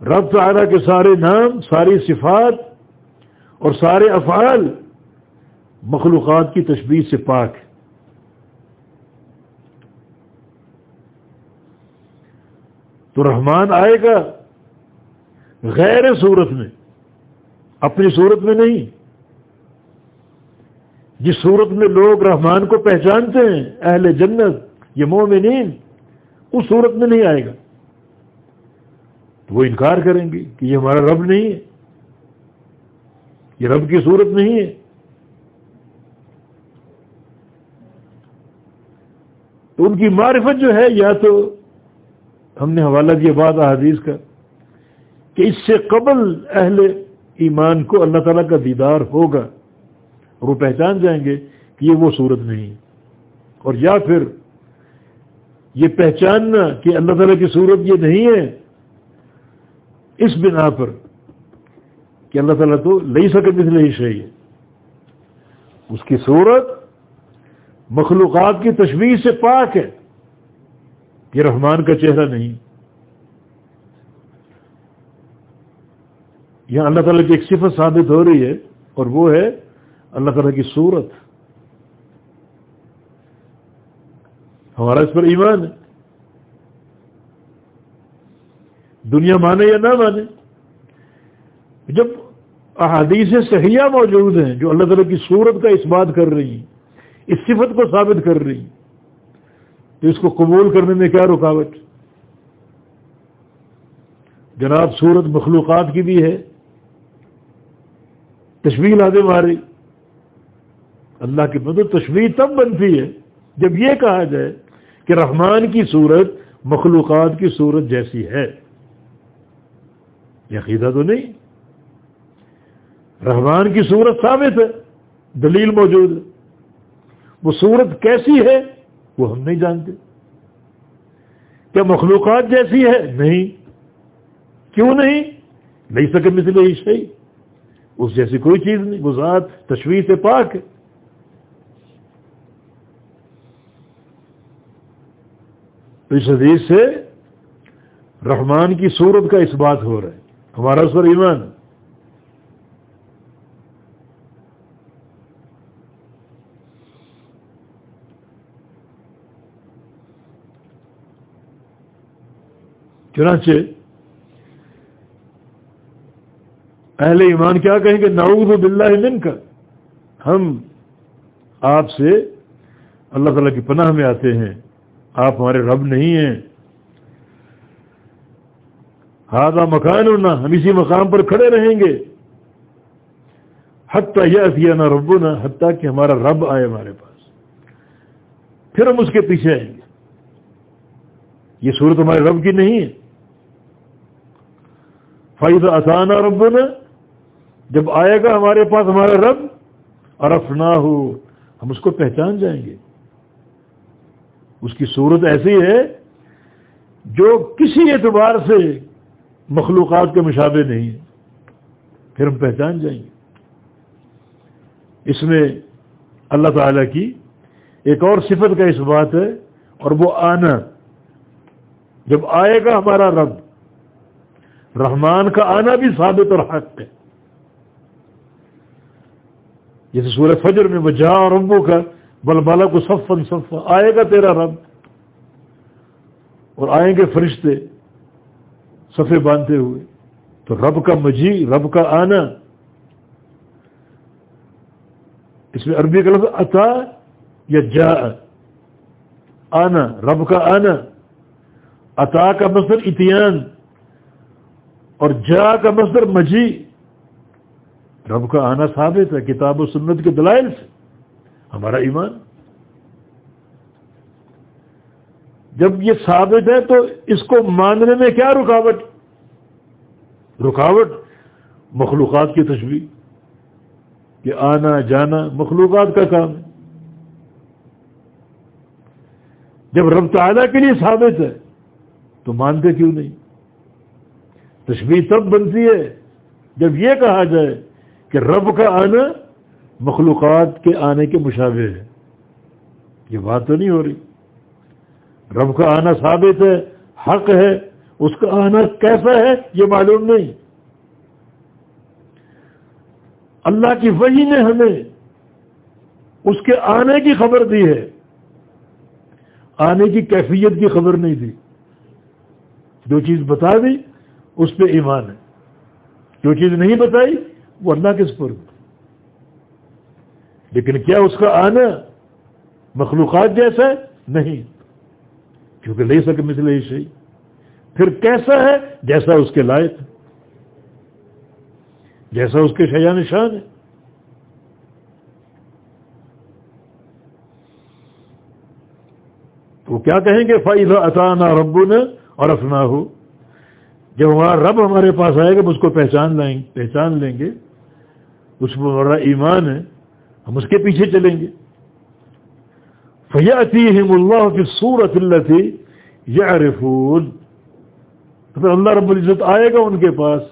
رب تعالیٰ کے سارے نام، ساری صفات اور سارے افعال مخلوقات کی تشبیح سے پاک ہے تو رحمان آئے گا غیر صورت میں، اپنی صورت میں نہیں۔ جس صورت میں لوگ رحمان کو پہچانتے ہیں، اہل جنت، یہ مومنین، اس صورت میں نہیں آئے گا۔ تو وہ انکار کریں گے کہ یہ ہمارا رب نہیں ہے۔ یہ رب کی صورت نہیں ہے۔ تو ان کی معرفت جو ہے، یا تو ہم نے حوالہ دیا بات احادیث کا کہ اس سے قبل اہل ایمان کو اللہ تعالیٰ کا دیدار ہوگا اور وہ پہچان جائیں گے کہ یہ وہ صورت نہیں اور یا پھر یہ پہچاننا کہ اللہ تعالیٰ کی صورت یہ نہیں ہے اس بنا پر کہ اللہ تعالیٰ تو لئی سکے مثل ہی صحیح ہے اس کی صورت مخلوقات کی تشویش سے پاک ہے۔ یہ رحمان کا چہرہ نہیں۔ یہاں اللہ تعالیٰ کی ایک صفت ثابت ہو رہی ہے اور وہ ہے اللہ تعالیٰ کی صورت۔ ہمارا اس پر ایمان ہے۔ دنیا مانے یا نہ مانے، جب احادیث صحیحہ موجود ہیں جو اللہ تعالیٰ کی صورت کا اس بات کر رہی ہیں، اس صفت کو ثابت کر رہی ہیں تو اس کو قبول کرنے میں کیا رکاوٹ؟ جناب، صورت مخلوقات کی بھی ہے تشویح لازم ماری اللہ کی مدد تشویح تب بنتی ہے جب یہ کہا جائے کہ رحمان کی صورت مخلوقات کی صورت جیسی ہے۔ یہ عقیدہ تو نہیں۔ رحمان کی صورت ثابت ہے، دلیل موجود ہے۔ وہ صورت کیسی ہے؟ وہ ہم نہیں جانتے۔ کیا مخلوقات جیسی ہے نہیں۔ کیوں نہیں؟ نہیں سکے مثل ہی صحیح اس جیسی کوئی چیز نہیں، وہ ذات تشویش سے پاک ہے۔ تو اس حدیث سے رحمان کی صورت کا اس بات ہو رہا ہے۔ ہمارا سر ایمان چنانچہ اہل ایمان کیا کہیں گے؟ نعوذ باللہ من کا ہم آپ سے اللہ تعالیٰ کی پناہ میں آتے ہیں۔ آپ ہمارے رب نہیں ہیں۔ ہاضا مکان ہونا ہم اسی مقام پر کھڑے رہیں گے۔ حتیٰ یہ نہ ربو نہ حتیٰ کہ ہمارا رب آئے ہمارے پاس۔ پھر ہم اس کے پیچھے آئیں گے۔ یہ صورت ہمارے رب کی نہیں ہے۔ فائد آسان رب جب آئے گا ہمارے پاس ہمارا رب عرف نہ ہو ہم اس کو پہچان جائیں گے۔ اس کی صورت ایسی ہے، جو کسی اعتبار سے مخلوقات کے مشابے نہیں ہیں پھر ہم پہچان جائیں گے۔ اس میں اللہ تعالی کی ایک اور صفت کا اس بات ہے، اور وہ آنا۔ جب آئے گا ہمارا رب رحمان کا آنا بھی ثابت اور حق ہے۔ جیسے سورہ فجر میں وہ جا اور ربو کا بل بالا کو صفن صف آئے گا تیرا رب۔ اور آئیں گے فرشتے صفے باندھتے ہوئے۔ تو رب کا مجی رب کا آنا۔ اس میں عربی کا لفظ عطا یا جا آنا، رب کا آنا۔ عطا کا مصدر اتیان۔ اور جا کا مصدر مجی رب کا آنا ثابت ہے، کتاب و سنت کے دلائل سے۔ ہمارا ایمان۔ جب یہ ثابت ہے تو اس کو ماننے میں کیا رکاوٹ؟ رکاوٹ مخلوقات کی تشبیح کہ آنا جانا مخلوقات کا کام ہے۔ جب رب تعالیٰ کے لیے ثابت ہے تو مانتے کیوں نہیں؟ تشبیح تب بنتی ہے جب یہ کہا جائے کہ رب کا آنا مخلوقات کے آنے کے مشابہ ہے۔ یہ بات تو نہیں ہو رہی۔ رب کا آنا ثابت ہے، حق ہے، اس کا آنا کیسا ہے یہ معلوم نہیں۔ اللہ کی وہی نے ہمیں اس کے آنے کی خبر دی ہے۔ آنے کی کیفیت کی خبر نہیں دی۔ جو چیز بتا دی۔ اس پہ ایمان ہے۔ جو چیز نہیں بتائی، وہ اللہ کے سپر لیکن کیا اس کا آنا مخلوقات جیسا ہے؟ نہیں۔ کیونکہ لے سکے مثل ہی پھر کیسا ہے؟ جیسا اس کے لائق۔ جیسا اس کے شیا نشان ہے۔ وہ کیا کہیں گے؟ فائدہ اطانہ ربو نے اور افنا ہو جب ہمارا رب ہمارے پاس آئے گا، ہم اس کو پہچان لائیں، پہچان لیں گے، اس میں ہمارا ایمان ہے، ہم اس کے پیچھے چلیں گے۔ فیاتی اللہ کی صورت اللہ تھی یا پھر اللہ رب العزت آئے گا ان کے پاس،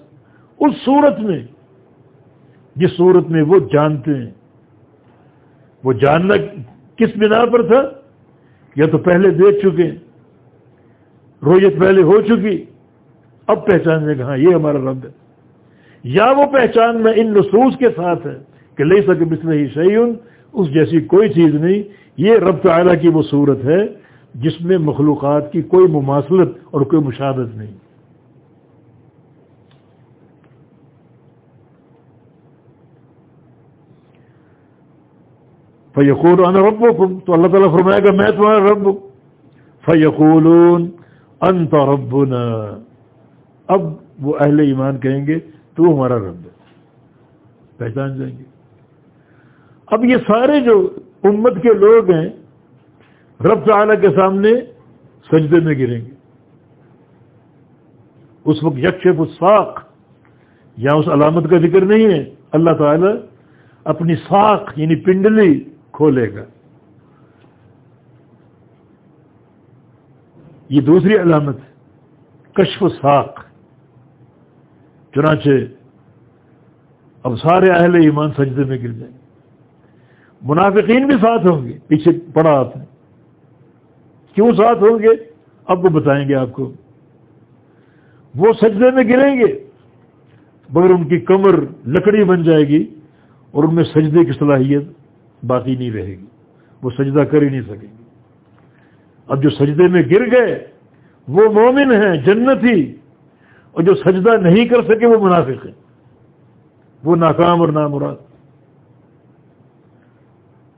اس صورت میں، جس صورت میں وہ جانتے ہیں۔ وہ جاننا کس بنا پر تھا؟ یا تو پہلے دیکھ چکے رویت پہلے ہو چکی اب پہچاننے کا ہاں یہ ہمارا رب ہے۔ یا وہ پہچان میں ان نصوص کے ساتھ ہے کہ لے سکے مثل ہی شعیون اس جیسی کوئی چیز نہیں۔ یہ رب تعالیٰ کی وہ صورت ہے جس میں مخلوقات کی کوئی مماثلت اور کوئی مشابت نہیں۔ فیقول انا ربکم تو اللہ تعالیٰ فرمائے گا، میں تمہارا رب فیقولون انت ربنا۔ اب وہ اہل ایمان کہیں گے تو ہمارا رب ہے۔ پہچان جائیں گے۔ اب یہ سارے جو امت کے لوگ ہیں، رب تعالی کے سامنے سجدے میں گریں گے۔ اس وقت یکشف الساق، یا اس علامت کا ذکر نہیں ہے، اللہ تعالی اپنی ساخ یعنی پنڈلی کھولے گا۔ یہ دوسری علامت کشف ساق چنانچہ اب سارے اہل ایمان سجدے میں گر جائیں۔ گے منافقین بھی ساتھ ہوں گے، پیچھے پڑا آپ نے۔ کیوں ساتھ ہوں گے؟ اب وہ بتائیں گے آپ کو۔ وہ سجدے میں گریں گے، مگر ان کی کمر لکڑی بن جائے گی اور ان میں سجدے کی صلاحیت باقی نہیں رہے گی۔ وہ سجدہ کر ہی نہیں سکیں گے۔ اب جو سجدے میں گر گئے، وہ مومن ہیں، جنتی۔ اور جو سجدہ نہیں کر سکے وہ منافق ہیں۔ وہ ناکام اور نامراد۔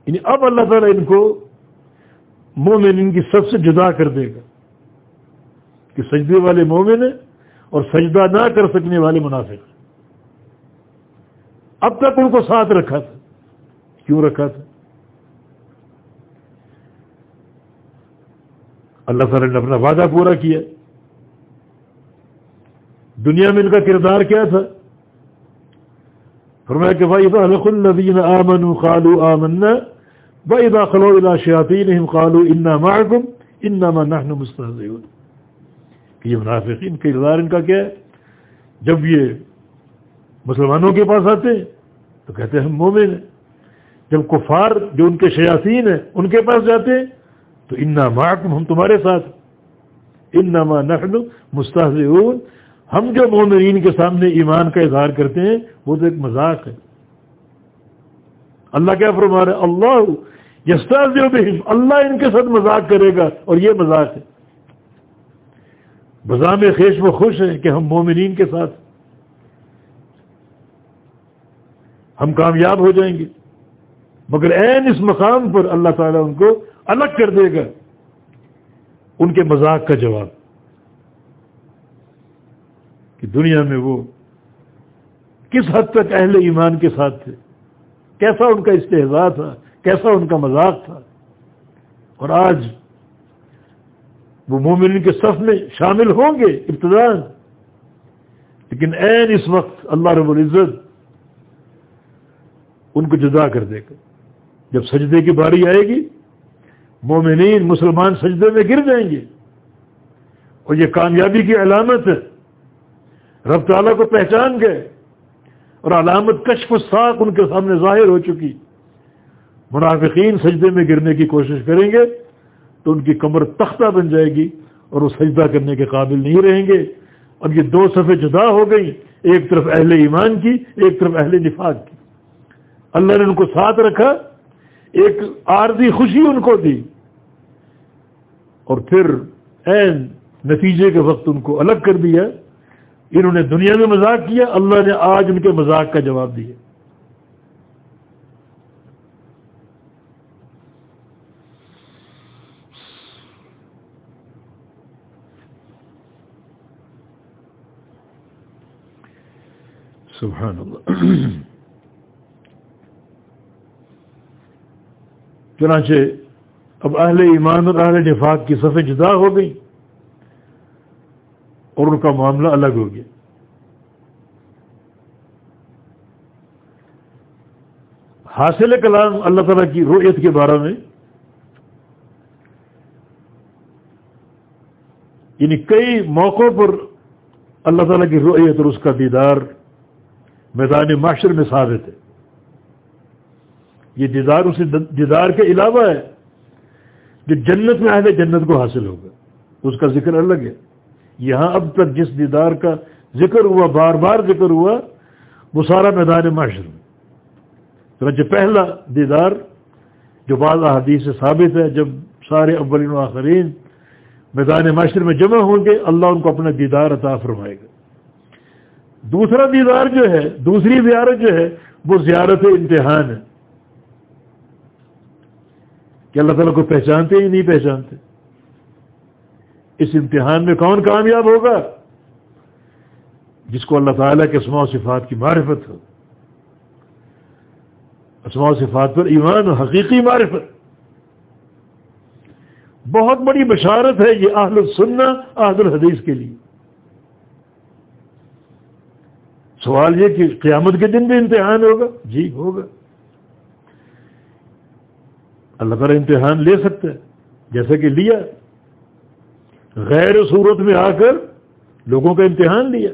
یعنی اب اللہ تعالیٰ ان کو مومن ان کی سب سے جدا کر دے گا۔ کہ سجدے والے مومن ہیں اور سجدہ نہ کر سکنے والے منافق ہیں۔ اب تک ان کو ساتھ رکھا تھا۔ کیوں رکھا تھا؟ اللہ تعالی نے اپنا وعدہ پورا کیا۔ دنیا میں ان کا کردار کیا تھا؟ فرمایا کہ بھائی الخ الدین آمن خالو آمن بھائی داخلو الا شاطین خالو انا معکم انما نحن مستحزون کہ یہ منافقین کردار ان کا کیا ہے؟ جب یہ مسلمانوں کے پاس آتے ہیں تو کہتے ہیں ہم مومن ہیں۔ جب کفار جو ان کے شیاطین ہیں ان کے پاس جاتے ہیں تو انا معکم ہم تمہارے ساتھ انما نحن مستحزون ہم جو مومنین کے سامنے ایمان کا اظہار کرتے ہیں، وہ تو ایک مذاق ہے۔ اللہ کیا فرما رہے اللہ یستاز بہم، اللہ ان کے ساتھ مذاق کرے گا، اور یہ مذاق ہے۔ بزام خیش و خوش ہیں کہ ہم مومنین کے ساتھ۔ ہم کامیاب ہو جائیں گے۔ مگر این اس مقام پر اللہ تعالیٰ ان کو الگ کر دے گا۔ ان کے مذاق کا جواب۔ کہ دنیا میں وہ کس حد تک اہل ایمان کے ساتھ تھے؟ کیسا ان کا استحضا تھا؟ کیسا ان کا مذاق تھا؟ اور آج وہ مومن کے صف میں شامل ہوں گے ابتدا لیکن این اس وقت اللہ رب العزت ان کو جدا کر دے گا۔ جب سجدے کی باری آئے گی، مومنین مسلمان سجدے میں گر جائیں گے۔ اور یہ کامیابی کی علامت ہے۔ رب تعالیٰ کو پہچان گئے اور علامت کشف ساک ان کے سامنے ظاہر ہو چکی۔ منافقین سجدے میں گرنے کی کوشش کریں گے تو ان کی کمر تختہ بن جائے گی اور وہ سجدہ کرنے کے قابل نہیں رہیں گے۔ اب یہ دو صفحے جدا ہو گئی ایک طرف اہل ایمان کی، ایک طرف اہل نفاق کی۔ اللہ نے ان کو ساتھ رکھا، ایک عارضی خوشی ان کو دی۔ اور پھر این نتیجے کے وقت ان کو الگ کر دیا۔ انہوں نے دنیا میں مذاق کیا اللہ نے آج ان کے مذاق کا جواب دیا۔ سبحان اللہ۔ چنانچہ اب اہل ایمان اور اہل نفاق کی صفحے جدا ہو گئی اور ان کا معاملہ الگ ہو گیا۔ حاصل کلام اللہ تعالیٰ کی رویت کے بارے میں یعنی کئی موقعوں پر اللہ تعالیٰ کی رویت اور اس کا دیدار میدان معاشر میں ثابت ہے۔ یہ دیدار اسے دیدار کے علاوہ ہے جو جنت میں آئے جنت کو حاصل ہوگا۔ اس کا ذکر الگ ہے۔ یہاں اب تک جس دیدار کا ذکر ہوا، بار بار ذکر ہوا، وہ سارا میدان معاشر میں پہلا دیدار جو بعض احادیث سے ثابت ہے، جب سارے اولین و آخرین میدان معاشر میں جمع ہوں گے، اللہ ان کو اپنا دیدار عطا فرمائے گا۔ دوسرا دیدار جو ہے، دوسری زیارت جو ہے، وہ زیارت امتحان ہے۔ کہ اللہ تعالیٰ کو پہچانتے ہی نہیں پہچانتے؟ اس امتحان میں کون کامیاب ہوگا؟ جس کو اللہ تعالیٰ کے اسماع و صفات کی معرفت ہو۔ اسماع و صفات پر ایمان و حقیقی معرفت۔ بہت بڑی بشارت ہے یہ اہل السنہ، اہل الحدیث کے لیے۔ سوال یہ کہ قیامت کے دن بھی امتحان ہوگا؟ جی ہوگا۔ اللہ تعالیٰ امتحان لے سکتا ہے جیسے کہ لیا۔ غیر صورت میں آ کر لوگوں کا امتحان لیا۔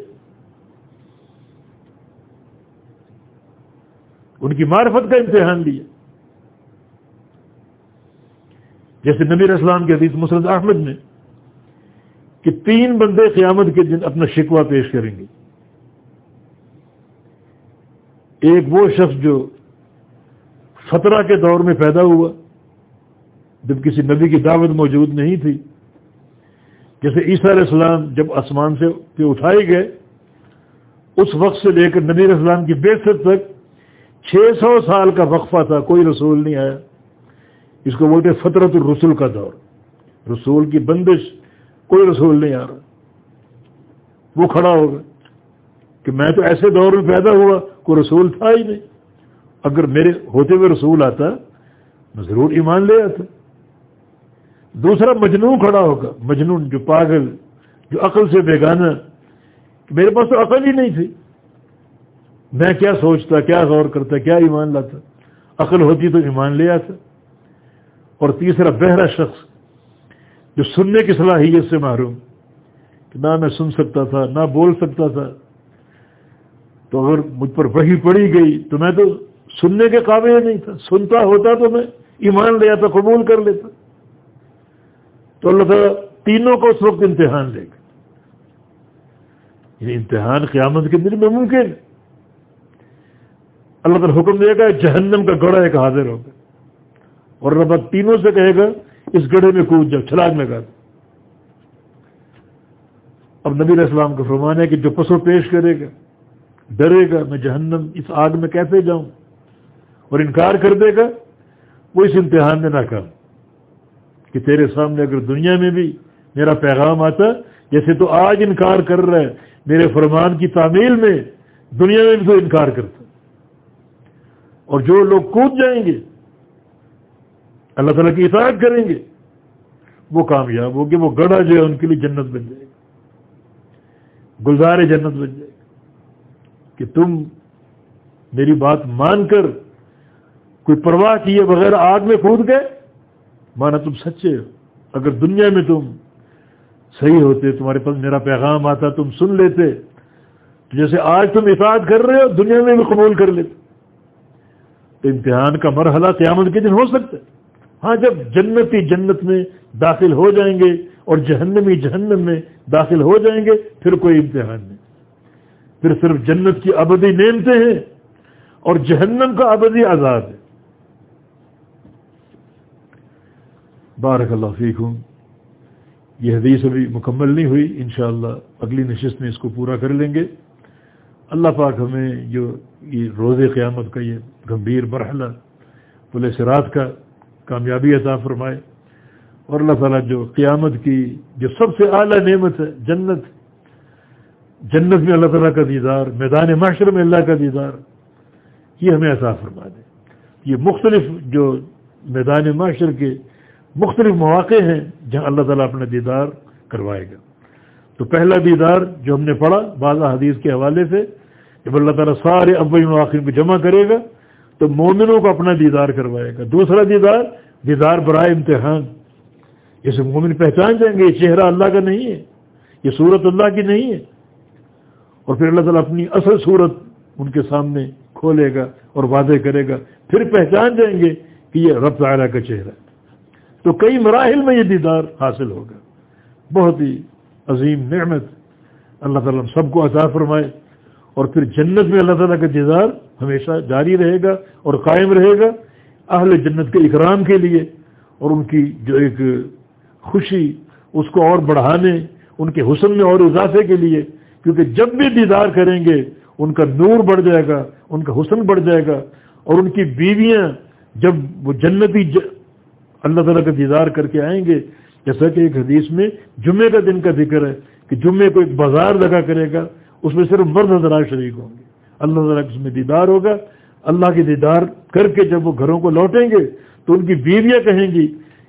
ان کی معرفت کا امتحان لیا۔ جیسے نبیر اسلام کے حدیث مسرد احمد نے کہ تین بندے قیامت کے دن اپنا شکوہ پیش کریں گے۔ ایک وہ شخص جو فترہ کے دور میں پیدا ہوا، جب کسی نبی کی دعوت موجود نہیں تھی جیسے عیسیٰ علیہ السلام جب آسمان سے پہ اٹھائے گئے، اس وقت سے لے کر نبی اسلام کی بے تک چھ سو سال کا وقفہ تھا، کوئی رسول نہیں آیا۔ اس کو بولتے فطرت الرسول کا دور۔ رسول کی بندش، کوئی رسول نہیں آ رہا۔ وہ کھڑا ہوگا کہ میں تو ایسے دور میں پیدا ہوا، کوئی رسول تھا ہی نہیں۔ اگر میرے ہوتے ہوئے رسول آتا، میں ضرور ایمان لے آتا۔ دوسرا مجنون کھڑا ہوگا، مجنون جو پاگل، جو عقل سے بیگانا میرے پاس تو عقل ہی نہیں تھی۔ میں کیا سوچتا، کیا غور کرتا، کیا ایمان لاتا؟ عقل ہوتی تو ایمان لے آتا۔ اور تیسرا بہرا شخص جو سننے کی صلاحیت سے محروم، کہ نہ میں سن سکتا تھا، نہ بول سکتا تھا۔ تو اگر مجھ پر وہی پڑی گئی، تو میں تو سننے کے قابل نہیں تھا۔ سنتا ہوتا تو میں ایمان لے آتا، قبول کر لیتا۔ تو اللہ تعالیٰ تینوں کو اس وقت امتحان لے گا۔ یہ امتحان قیامت کے دن میں ممکن اللہ تعالیٰ حکم دے گا، جہنم کا گڑا ایک حاضر ہوگا۔ اور اللہ تینوں سے کہے گا، اس گڑھے میں کود جاؤ چھلاگ لگا دو اب نبی اسلام کا فرمان ہے کہ جو پسو پیش کرے گا، ڈرے گا، میں جہنم اس آگ میں کیسے جاؤں؟ اور انکار کر دے گا، وہ اس امتحان میں ناکام۔ کہ تیرے سامنے اگر دنیا میں بھی میرا پیغام آتا، جیسے تو آج انکار کر رہا ہے، میرے فرمان کی تعمیل میں دنیا میں بھی تو انکار کرتا۔ اور جو لوگ کود جائیں گے، اللہ تعالیٰ کی اطاعت کریں گے، وہ کامیاب ہوگی وہ گڑھا جو ہے ان کے لیے جنت بن جائے گا۔ گلزار جنت بن جائے گا۔ کہ تم میری بات مان کر کوئی پرواہ کیے بغیر آگ میں کود گئے؟ مانا تم سچے ہو۔ اگر دنیا میں تم صحیح ہوتے، تمہارے پاس میرا پیغام آتا، تم سن لیتے، تو جیسے آج تم اطاعت کر رہے ہو، دنیا میں بھی قبول کر لیتے۔ تو امتحان کا مرحلہ قیامت کے دن ہو سکتا ہے۔ ہاں جب جنتی جنت میں داخل ہو جائیں گے اور جہنمی جہنم میں داخل ہو جائیں گے، پھر کوئی امتحان نہیں۔ پھر صرف جنت کی ابدی نعمتیں ہیں اور جہنم کا ابدی آزاد ہے۔ بارک اللہ فیکم یہ حدیث ابھی مکمل نہیں ہوئی، انشاءاللہ اگلی نشست میں اس کو پورا کر لیں گے۔ اللہ پاک ہمیں جو یہ روز قیامت کا یہ گمبھیر مرحلہ پولیس رات کا کامیابی عطا فرمائے۔ اور اللہ تعالیٰ جو قیامت کی جو سب سے اعلیٰ نعمت ہے، جنت جنت میں اللہ تعالیٰ کا دیدار، میدان معاشر میں اللہ کا دیدار، یہ ہمیں عطا فرما دے۔ یہ مختلف جو میدان معاشر کے مختلف مواقع ہیں جہاں اللہ تعالیٰ اپنا دیدار کروائے گا۔ تو پہلا دیدار جو ہم نے پڑھا بعض حدیث کے حوالے سے، جب اللہ تعالیٰ سارے اول و آخر کو جمع کرے گا، تو مومنوں کو اپنا دیدار کروائے گا۔ دوسرا دیدار دیدار برائے امتحان۔ جیسے مومن پہچان جائیں گے، یہ چہرہ اللہ کا نہیں ہے، یہ صورت اللہ کی نہیں ہے۔ اور پھر اللہ تعالیٰ اپنی اصل صورت ان کے سامنے کھولے گا اور واضح کرے گا۔ پھر پہچان جائیں گے کہ یہ رب تعالیٰ کا چہرہ ہے۔ تو کئی مراحل میں یہ دیدار حاصل ہوگا بہت ہی عظیم نعمت۔ اللہ تعالیٰ سب کو عطا فرمائے۔ اور پھر جنت میں اللہ تعالیٰ کا دیدار ہمیشہ جاری رہے گا اور قائم رہے گا اہل جنت کے اکرام کے لیے۔ اور ان کی جو ایک خوشی، اس کو اور بڑھانے، ان کے حسن میں اور اضافے کے لیے۔ کیونکہ جب بھی دیدار کریں گے، ان کا نور بڑھ جائے گا، ان کا حسن بڑھ جائے گا۔ اور ان کی بیویاں، جب وہ جنتی ج... اللہ تعالیٰ کا دیدار کر کے آئیں گے۔ جیسا کہ ایک حدیث میں جمعے کا دن کا ذکر ہے کہ جمعے کو ایک بازار لگا کرے گا، اس میں صرف مرد حضرات شریک ہوں گے۔ اللہ تعالیٰ اس میں دیدار ہوگا۔ اللہ کے دیدار کر کے جب وہ گھروں کو لوٹیں گے تو ان کی بیویاں کہیں گی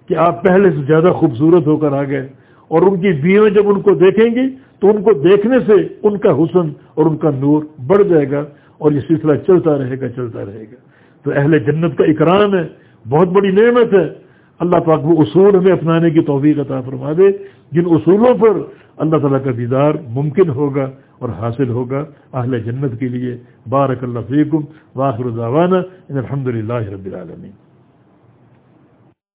کہ آپ پہلے سے زیادہ خوبصورت ہو کر آ گئے۔ اور ان کی بیویں جب ان کو دیکھیں گی تو ان کو دیکھنے سے ان کا حسن اور ان کا نور بڑھ جائے گا اور یہ سلسلہ چلتا رہے گا، چلتا رہے گا۔ تو اہل جنت کا اکرام ہے، بہت بڑی نعمت ہے۔ اللہ پاک وہ اصول ہمیں اپنانے کی توفیق عطا فرما دے۔ جن اصولوں پر اللہ تعالیٰ کا دیدار ممکن ہوگا اور حاصل ہوگا اہل جنت کے لیے۔ بارک اللہ فیکم واخر دعوانا ان الحمد للہ رب العالمین۔